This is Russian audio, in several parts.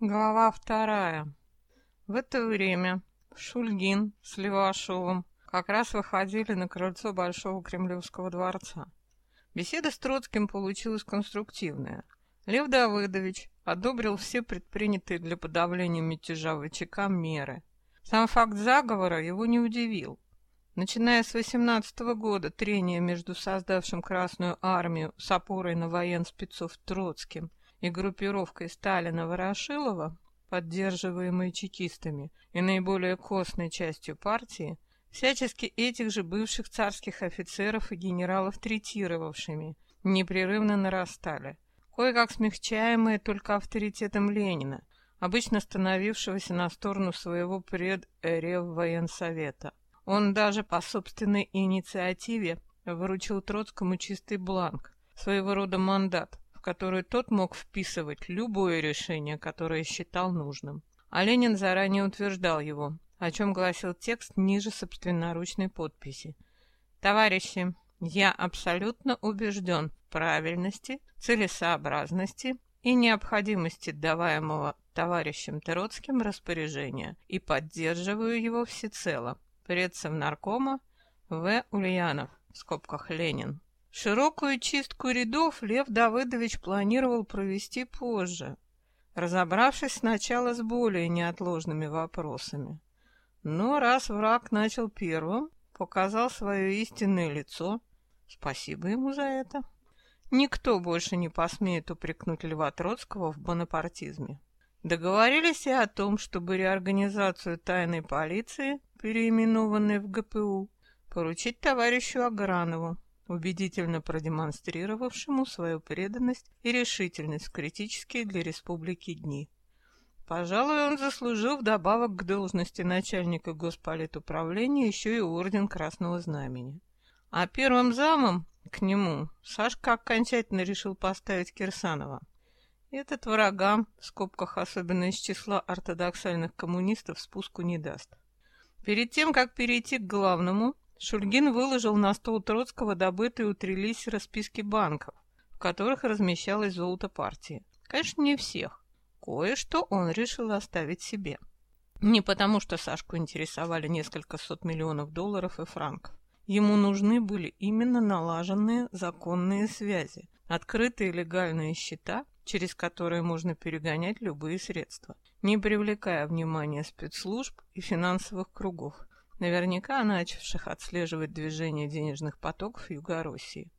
Глава вторая. В это время Шульгин с Левашовым как раз выходили на крыльцо Большого Кремлевского дворца. Беседа с Троцким получилась конструктивная. Лев Давыдович одобрил все предпринятые для подавления мятежа ВЧК меры. Сам факт заговора его не удивил. Начиная с 18 года трения между создавшим Красную армию с опорой на военспецов Троцким и группировкой Сталина-Ворошилова, поддерживаемой чекистами и наиболее костной частью партии, всячески этих же бывших царских офицеров и генералов третировавшими, непрерывно нарастали, кое-как смягчаемые только авторитетом Ленина, обычно становившегося на сторону своего пред-рев-военсовета. Он даже по собственной инициативе выручил Троцкому чистый бланк, своего рода мандат, в который тот мог вписывать любое решение, которое считал нужным. А Ленин заранее утверждал его, о чем гласил текст ниже собственноручной подписи. «Товарищи, я абсолютно убежден в правильности, целесообразности и необходимости даваемого товарищем Троцким распоряжения и поддерживаю его всецело. Предсовнаркома В. Ульянов, в скобках Ленин. Широкую чистку рядов Лев Давыдович планировал провести позже, разобравшись сначала с более неотложными вопросами. Но раз враг начал первым, показал свое истинное лицо, спасибо ему за это. Никто больше не посмеет упрекнуть Льва Троцкого в бонапартизме. Договорились и о том, чтобы реорганизацию тайной полиции, переименованной в ГПУ, поручить товарищу Агранову, убедительно продемонстрировавшему свою преданность и решительность в критические для республики дни. Пожалуй, он заслужил вдобавок к должности начальника госполитуправления еще и орден Красного Знамени. А первым замом к нему Сашка окончательно решил поставить Кирсанова. Этот врагам, в скобках особенно из числа ортодоксальных коммунистов, спуску не даст. Перед тем, как перейти к главному, Шульгин выложил на стол Троцкого добытые у Трелиси расписки банков, в которых размещалось золото партии. Конечно, не всех. Кое-что он решил оставить себе. Не потому, что Сашку интересовали несколько сот миллионов долларов и франков. Ему нужны были именно налаженные законные связи, открытые легальные счета, через которые можно перегонять любые средства, не привлекая внимания спецслужб и финансовых кругов наверняка начавших отслеживать движение денежных потоков Юго-России.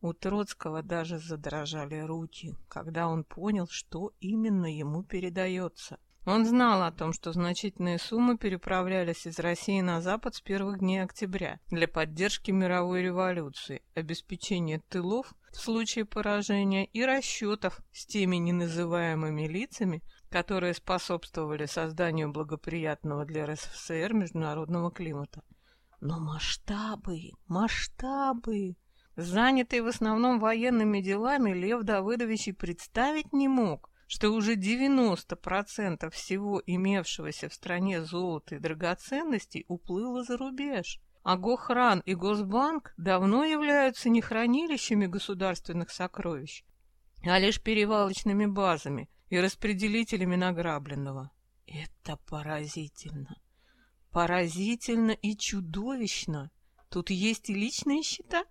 У Троцкого даже задрожали руки, когда он понял, что именно ему передается. Он знал о том, что значительные суммы переправлялись из России на Запад с первых дней октября для поддержки мировой революции, обеспечения тылов в случае поражения и расчетов с теми неназываемыми лицами, которые способствовали созданию благоприятного для РСФСР международного климата. Но масштабы, масштабы! Занятый в основном военными делами, Лев Давыдович и представить не мог, что уже 90% всего имевшегося в стране золота и драгоценностей уплыло за рубеж. А Гохран и Госбанк давно являются не хранилищами государственных сокровищ, а лишь перевалочными базами, и распределителями награбленного. Это поразительно. Поразительно и чудовищно. Тут есть и личные счета?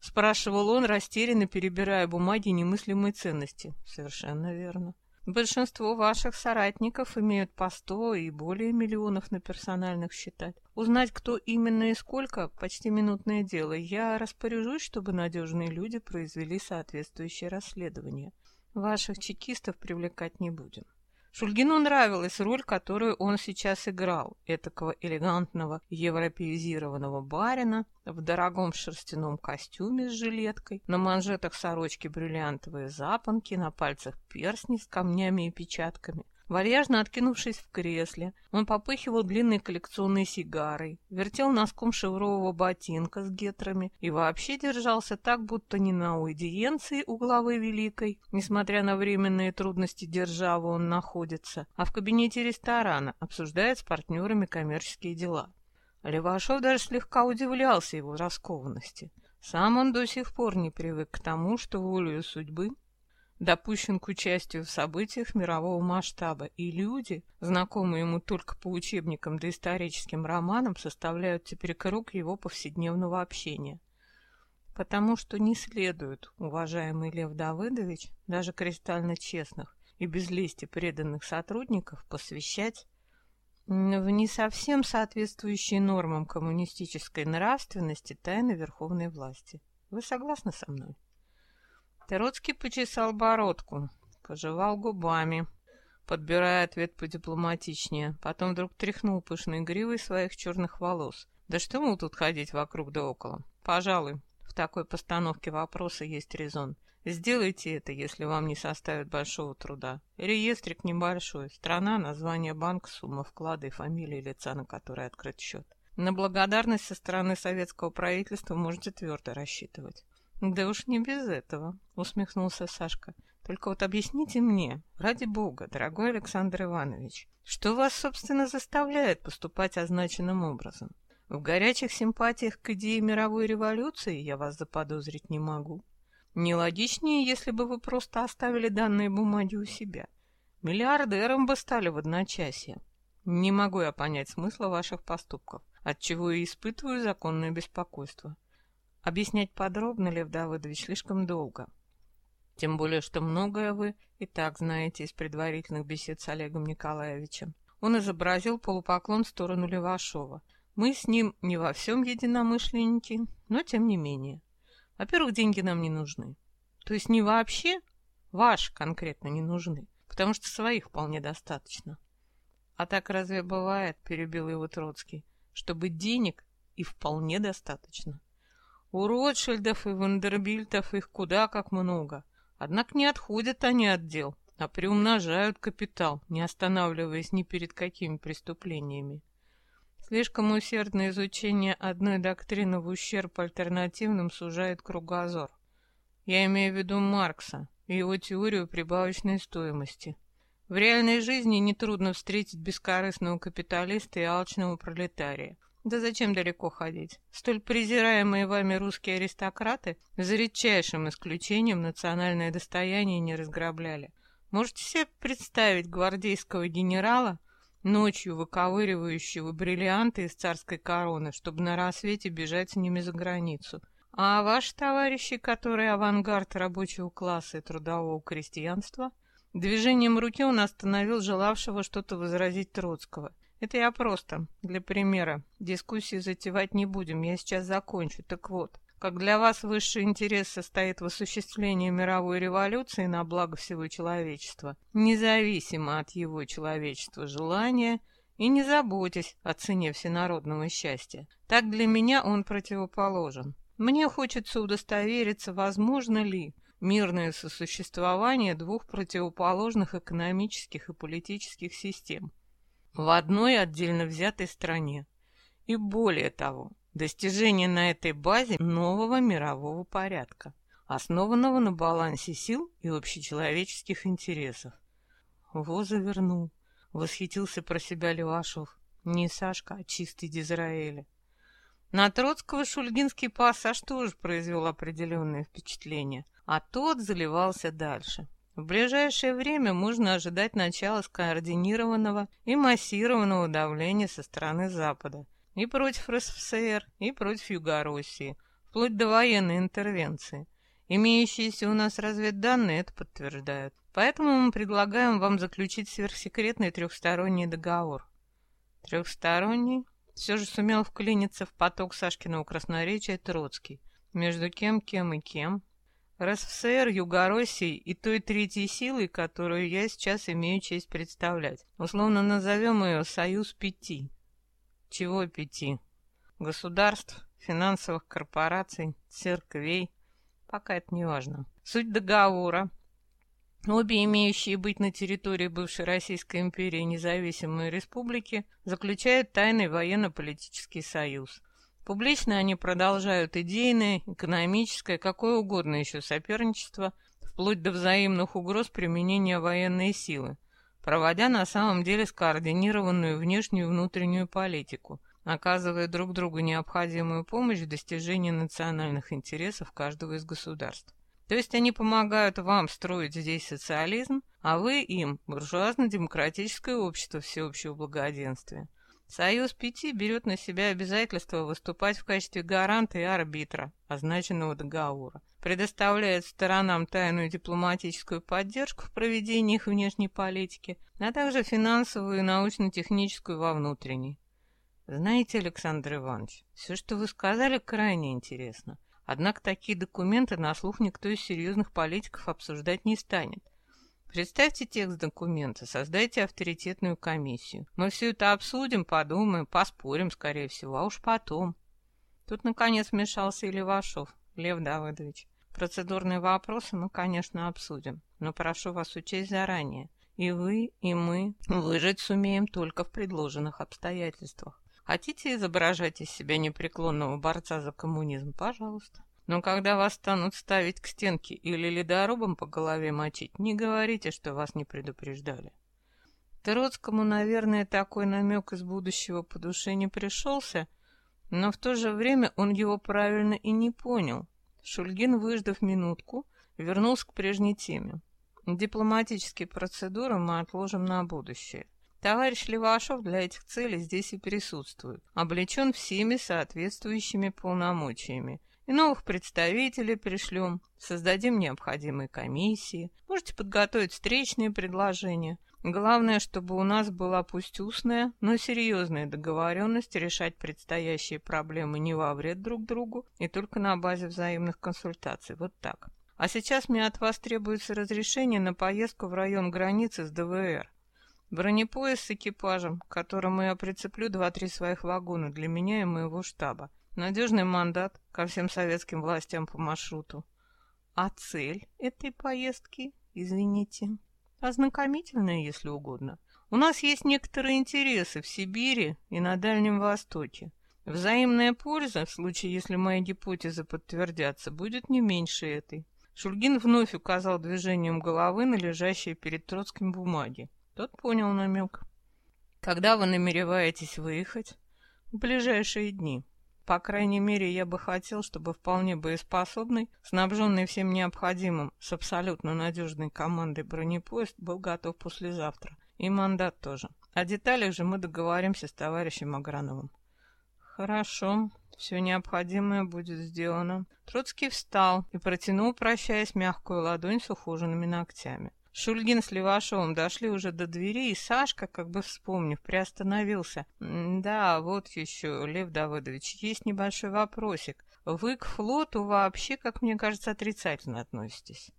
Спрашивал он, растерянно перебирая бумаги немыслимой ценности. Совершенно верно. Большинство ваших соратников имеют по сто и более миллионов на персональных счетах. Узнать, кто именно и сколько, почти минутное дело. Я распоряжусь, чтобы надежные люди произвели соответствующее расследование. Ваших чекистов привлекать не будем. Шульгину нравилась роль, которую он сейчас играл, этакого элегантного европеизированного барина в дорогом шерстяном костюме с жилеткой, на манжетах сорочки бриллиантовые запонки, на пальцах перстни с камнями и печатками, Вальяжно откинувшись в кресле, он попыхивал длинной коллекционной сигарой, вертел носком шеврового ботинка с гетрами и вообще держался так, будто не на уидиенции у главы Великой, несмотря на временные трудности державы он находится, а в кабинете ресторана обсуждает с партнерами коммерческие дела. Левашов даже слегка удивлялся его раскованности. Сам он до сих пор не привык к тому, что волею судьбы допущен к участию в событиях мирового масштаба, и люди, знакомые ему только по учебникам да историческим романам, составляют теперь круг его повседневного общения. Потому что не следует, уважаемый Лев Давыдович, даже кристально честных и без лести преданных сотрудников посвящать в не совсем соответствующие нормам коммунистической нравственности тайны верховной власти. Вы согласны со мной? Троцкий почесал бородку, пожевал губами, подбирая ответ подипломатичнее. Потом вдруг тряхнул пышной гривой своих черных волос. Да что ему тут ходить вокруг да около? Пожалуй, в такой постановке вопроса есть резон. Сделайте это, если вам не составит большого труда. Реестрик небольшой. Страна, название банка, сумма вклада и фамилия лица, на которой открыт счет. На благодарность со стороны советского правительства можете твердо рассчитывать. «Да уж не без этого», — усмехнулся Сашка. «Только вот объясните мне, ради бога, дорогой Александр Иванович, что вас, собственно, заставляет поступать означенным образом? В горячих симпатиях к идее мировой революции я вас заподозрить не могу. Нелогичнее, если бы вы просто оставили данные бумаги у себя. Миллиардером бы стали в одночасье. Не могу я понять смысла ваших поступков, отчего и испытываю законное беспокойство. Объяснять подробно, Лев Давыдович, слишком долго. Тем более, что многое вы и так знаете из предварительных бесед с Олегом Николаевичем. Он изобразил полупоклон в сторону Левашова. Мы с ним не во всем единомышленники, но тем не менее. Во-первых, деньги нам не нужны. То есть не вообще, ваши конкретно не нужны, потому что своих вполне достаточно. А так разве бывает, перебил его Троцкий, чтобы денег и вполне достаточно? У Ротшильдов и Вандербильтов их куда как много. Однако не отходят они от дел, а приумножают капитал, не останавливаясь ни перед какими преступлениями. Слишком усердное изучение одной доктрины в ущерб альтернативным сужает кругозор. Я имею в виду Маркса и его теорию прибавочной стоимости. В реальной жизни нетрудно встретить бескорыстного капиталиста и алчного пролетария. Да зачем далеко ходить? Столь презираемые вами русские аристократы за редчайшим исключением национальное достояние не разграбляли. Можете себе представить гвардейского генерала, ночью выковыривающего бриллианты из царской короны, чтобы на рассвете бежать с ними за границу? А ваши товарищи, которые авангард рабочего класса и трудового крестьянства, движением руки он остановил желавшего что-то возразить Троцкого – это я просто, для примера. Дискуссии затевать не будем, я сейчас закончу. Так вот, как для вас высший интерес состоит в осуществлении мировой революции на благо всего человечества, независимо от его человечества желания, и не заботьтесь о цене всенародного счастья. Так для меня он противоположен. Мне хочется удостовериться, возможно ли мирное сосуществование двух противоположных экономических и политических систем в одной отдельно взятой стране. И более того, достижение на этой базе нового мирового порядка, основанного на балансе сил и общечеловеческих интересов. Во завернул, восхитился про себя Левашов. Не Сашка, а чистый Дизраэля. На Троцкого шульгинский пассаж тоже произвел определенное впечатление, а тот заливался дальше. В ближайшее время можно ожидать начала скоординированного и массированного давления со стороны Запада и против РСФСР, и против Югороссии, вплоть до военной интервенции. Имеющиеся у нас разведданные это подтверждают. Поэтому мы предлагаем вам заключить сверхсекретный трехсторонний договор. Трехсторонний? Все же сумел вклиниться в поток Сашкиного красноречия Троцкий. Между кем, кем и кем? РСФСР, Югороссии и той третьей силой, которую я сейчас имею честь представлять. Условно назовем ее «Союз пяти». Чего пяти? Государств, финансовых корпораций, церквей. Пока это не важно. Суть договора. Обе имеющие быть на территории бывшей Российской империи независимые республики заключают тайный военно-политический союз. Публично они продолжают идейное, экономическое, какое угодно еще соперничество, вплоть до взаимных угроз применения военной силы, проводя на самом деле скоординированную внешнюю и внутреннюю политику, оказывая друг другу необходимую помощь в достижении национальных интересов каждого из государств. То есть они помогают вам строить здесь социализм, а вы им буржуазно-демократическое общество всеобщего благоденствия. Союз Пяти берет на себя обязательство выступать в качестве гаранта и арбитра означенного договора, предоставляет сторонам тайную дипломатическую поддержку в проведении их внешней политики, а также финансовую и научно-техническую во внутренней. Знаете, Александр Иванович, все, что вы сказали, крайне интересно. Однако такие документы на слух никто из серьезных политиков обсуждать не станет. Представьте текст документа, создайте авторитетную комиссию. Мы все это обсудим, подумаем, поспорим, скорее всего, а уж потом. Тут, наконец, вмешался и Левашов, Лев Давыдович. Процедурные вопросы мы, конечно, обсудим, но прошу вас учесть заранее. И вы, и мы выжить сумеем только в предложенных обстоятельствах. Хотите изображать из себя непреклонного борца за коммунизм? Пожалуйста. Но когда вас станут ставить к стенке или ледорубом по голове мочить, не говорите, что вас не предупреждали. Троцкому, наверное, такой намек из будущего по душе не пришелся, но в то же время он его правильно и не понял. Шульгин, выждав минутку, вернулся к прежней теме. Дипломатические процедуры мы отложим на будущее. Товарищ Левашов для этих целей здесь и присутствует, облечен всеми соответствующими полномочиями, и новых представителей пришлем, создадим необходимые комиссии, можете подготовить встречные предложения. Главное, чтобы у нас была пусть устная, но серьезная договоренность решать предстоящие проблемы не во вред друг другу и только на базе взаимных консультаций. Вот так. А сейчас мне от вас требуется разрешение на поездку в район границы с ДВР. Бронепоезд с экипажем, к которому я прицеплю два-три своих вагона для меня и моего штаба. Надежный мандат ко всем советским властям по маршруту. А цель этой поездки, извините, ознакомительная, если угодно. У нас есть некоторые интересы в Сибири и на Дальнем Востоке. Взаимная польза, в случае, если мои гипотезы подтвердятся, будет не меньше этой. Шульгин вновь указал движением головы на лежащие перед Троцким бумаги. Тот понял намек. Когда вы намереваетесь выехать? В ближайшие дни. По крайней мере, я бы хотел, чтобы вполне боеспособный, снабженный всем необходимым, с абсолютно надежной командой бронепоезд был готов послезавтра. И мандат тоже. О деталях же мы договоримся с товарищем Аграновым. Хорошо, все необходимое будет сделано. Троцкий встал и протянул, прощаясь, мягкую ладонь с ухоженными ногтями. Шульгин с Левашовым дошли уже до двери, и Сашка, как бы вспомнив, приостановился. «Да, вот еще, Лев Давыдович, есть небольшой вопросик. Вы к флоту вообще, как мне кажется, отрицательно относитесь».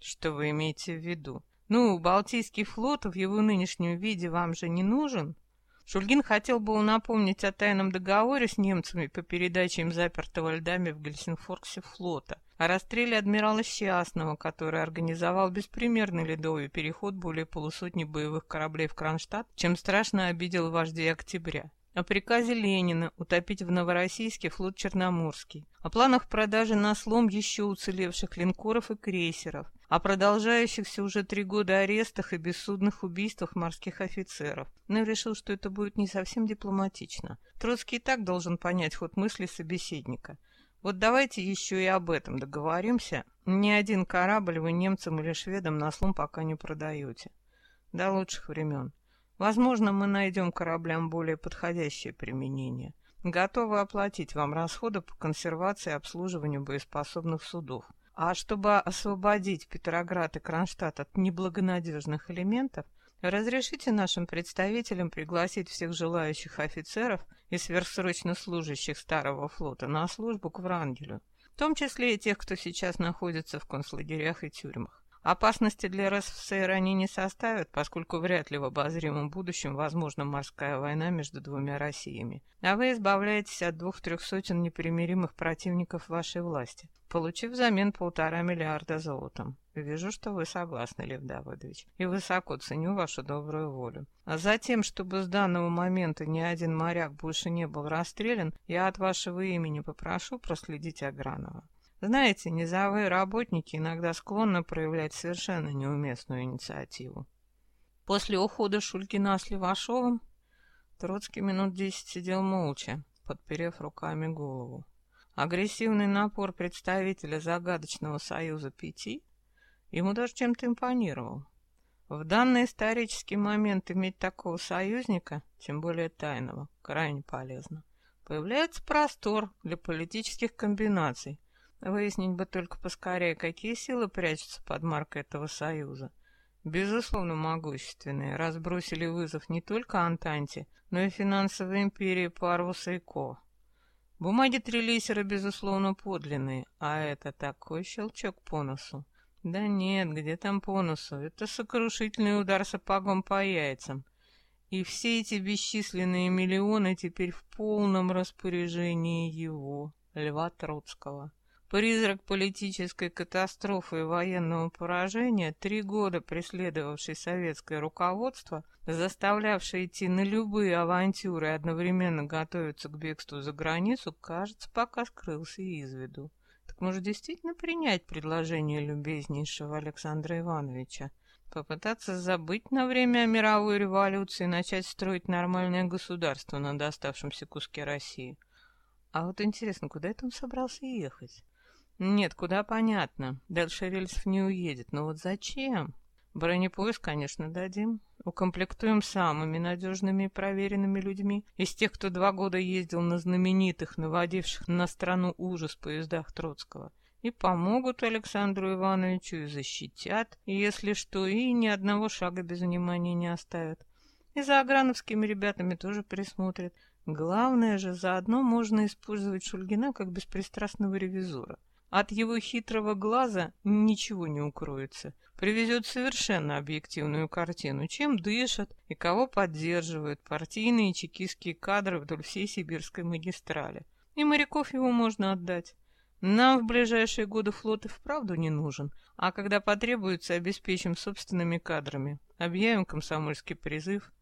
«Что вы имеете в виду?» «Ну, Балтийский флот в его нынешнем виде вам же не нужен?» Шульгин хотел бы напомнить о тайном договоре с немцами по передаче им запертого льдами в Гельсинфорксе флота о расстреле адмирала Счастного, который организовал беспримерный ледовый переход более полусотни боевых кораблей в Кронштадт, чем страшно обидел вождей октября. О приказе Ленина утопить в Новороссийске флот Черноморский, о планах продажи на слом еще уцелевших линкоров и крейсеров, о продолжающихся уже три года арестах и бессудных убийствах морских офицеров, но решил, что это будет не совсем дипломатично. Троцкий и так должен понять ход мысли собеседника. Вот давайте еще и об этом договоримся. Ни один корабль вы немцам или шведам на слом пока не продаете. До лучших времен. Возможно, мы найдем кораблям более подходящее применение. Готовы оплатить вам расходы по консервации и обслуживанию боеспособных судов. А чтобы освободить Петроград и Кронштадт от неблагонадежных элементов, разрешите нашим представителям пригласить всех желающих офицеров и сверхсрочно служащих Старого флота на службу к Врангелю, в том числе и тех, кто сейчас находится в концлагерях и тюрьмах. Опасности для РСФСР они не составят, поскольку вряд ли в обозримом будущем возможна морская война между двумя Россиями. А вы избавляетесь от двух-трех сотен непримиримых противников вашей власти, получив взамен полтора миллиарда золотом. Вижу, что вы согласны, Лев Давыдович, и высоко ценю вашу добрую волю. А затем, чтобы с данного момента ни один моряк больше не был расстрелян, я от вашего имени попрошу проследить Агранова. Знаете, низовые работники иногда склонны проявлять совершенно неуместную инициативу. После ухода Шулькина с Левашовым Троцкий минут десять сидел молча, подперев руками голову. Агрессивный напор представителя загадочного Союза Пяти ему даже чем-то импонировал. В данный исторический момент иметь такого союзника, тем более тайного, крайне полезно. Появляется простор для политических комбинаций. Выяснить бы только поскорее, какие силы прячутся под маркой этого союза. Безусловно, могущественные, разбросили вызов не только Антанте, но и финансовой империи Парвуса и Ко. Бумаги Трелисера, безусловно, подлинные, а это такой щелчок по носу. Да нет, где там по носу? Это сокрушительный удар сапогом по яйцам. И все эти бесчисленные миллионы теперь в полном распоряжении его, Льва Троцкого. Призрак политической катастрофы и военного поражения, три года преследовавший советское руководство, заставлявший идти на любые авантюры и одновременно готовиться к бегству за границу, кажется, пока скрылся из виду. Так может действительно принять предложение любезнейшего Александра Ивановича? Попытаться забыть на время о мировой революции и начать строить нормальное государство на доставшемся куске России? А вот интересно, куда это он собрался ехать? Нет, куда понятно. Дальше рельсов не уедет. Но вот зачем? Бронепоезд, конечно, дадим. Укомплектуем самыми надежными и проверенными людьми. Из тех, кто два года ездил на знаменитых, наводивших на страну ужас поездах Троцкого. И помогут Александру Ивановичу, и защитят, и если что, и ни одного шага без внимания не оставят. И за аграновскими ребятами тоже присмотрят. Главное же, заодно можно использовать Шульгина как беспристрастного ревизора. От его хитрого глаза ничего не укроется. Привезет совершенно объективную картину, чем дышат и кого поддерживают партийные чекистские кадры вдоль всей сибирской магистрали. И моряков его можно отдать. Нам в ближайшие годы флот и вправду не нужен, а когда потребуется, обеспечим собственными кадрами. Объявим комсомольский призыв.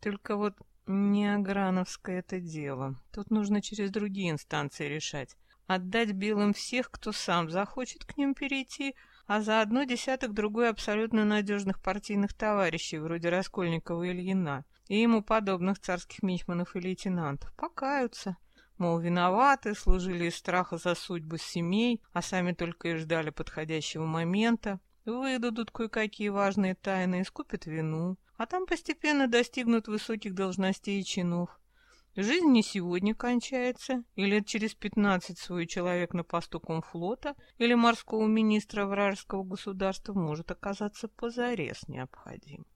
Только вот не Аграновское это дело. Тут нужно через другие инстанции решать отдать белым всех, кто сам захочет к ним перейти, а заодно десяток другой абсолютно надежных партийных товарищей, вроде Раскольникова и Ильина, и ему подобных царских мичманов и лейтенантов, покаются. Мол, виноваты, служили из страха за судьбы семей, а сами только и ждали подходящего момента, выдадут кое-какие важные тайны, искупят вину, а там постепенно достигнут высоких должностей и чинов. Жизнь не сегодня кончается, и лет через пятнадцать свой человек на посту комфлота или морского министра вражеского государства может оказаться позарез необходим.